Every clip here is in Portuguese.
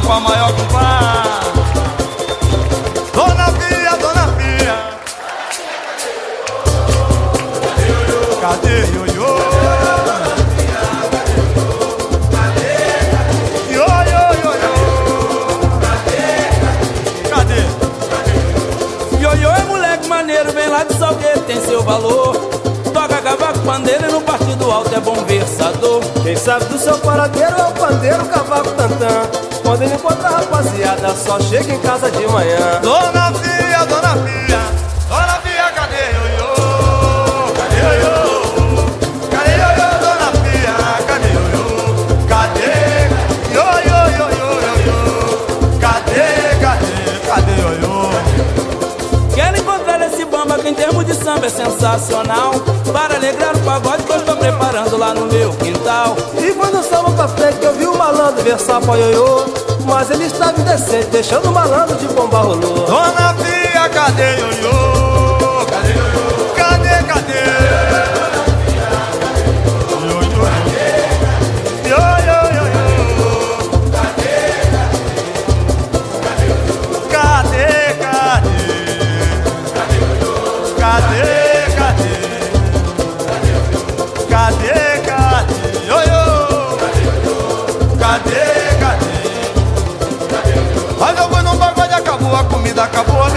tropa maior compadre. Dona Pia, Dona Pia. Cadê Ioiô? É vem lá de Salgueiro, tem seu valor. Toca cavaco, pandeiro e no partido alto é bom versador. Quem sabe do seu paradeiro é o pandeiro, cavaco tantã. Quando ele encontra a rapaziada, só chega em casa de manhã. Dona Pia, Dona Pia. Dona Pia, cadê Ioiô? Cadê Ioiô? Cadê Ioiô, Dona Pia? Cadê Ioiô? Cadê? Ioiô. Cadê, cadê, cadê Ioiô? Quero encontrar esse bamba que em termos de samba é sensacional. Para alegrar o pagode que eu estou preparando lá no meu quintal. E foi no samba pra frente que eu vi o malandro versar pra. Mas ele estava indecente, deixando o malandro de bomba rolou. Dona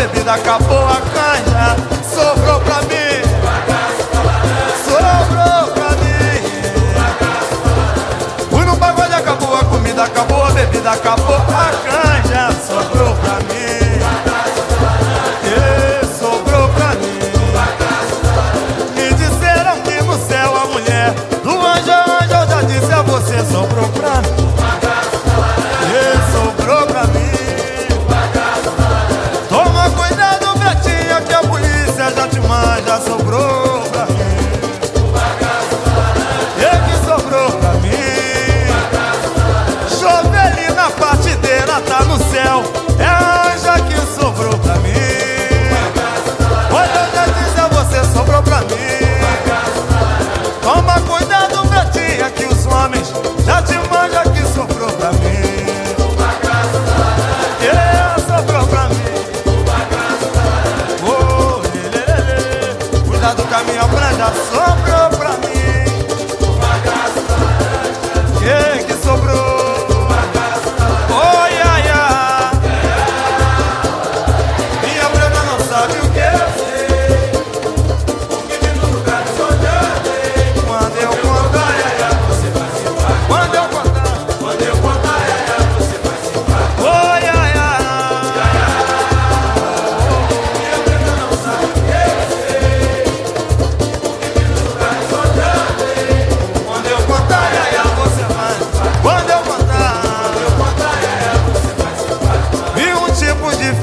bebida, acabou a canja. Sobrou pra mim. Sobrou pra mim. Fui num pagode, acabou a comida, acabou a bebida, acabou a canja. Sobrou pra mim.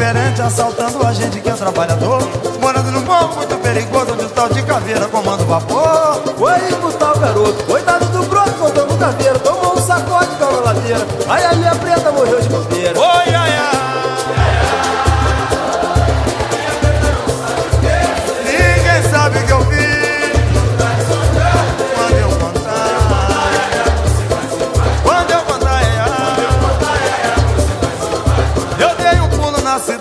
Diferente assaltando a gente que é trabalhador. Morando num morro muito perigoso, onde o tal de caveira comanda o vapor. Foi pro tal garoto, coitado do broto, contando caveira. Tomou um sacode caiu na ladeira. Aí a minha preta morreu de bobeira.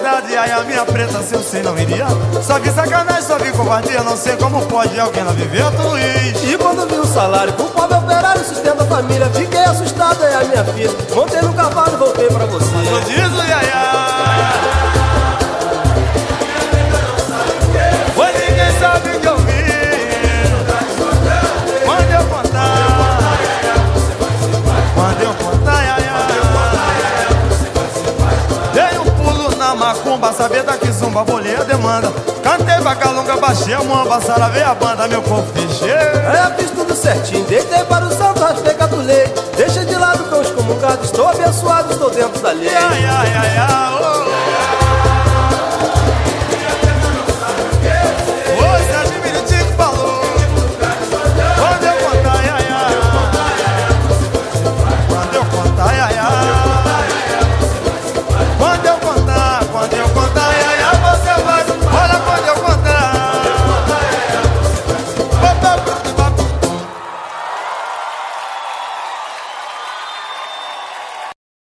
Cidade, aí a minha preta, se eu sei, não iria. Só vi sacanagem, só vi covardia, não sei como pode alguém não viver Luiz. E quando vi o salário pro pobre operário sustenta a família, fiquei assustado, é a minha filha. Montei no cavalo e voltei pra você. Eu diz zumba, bolei a demanda. Cantei vacalunga, baixei a mamba, saravei a banda, meu corpo fechei. Eu fiz tudo certinho, deitei para o santo, raspei catulei. Deixa de lado com os comungados, estou abençoado, estou dentro da lei. Ai, ai, ai, ai,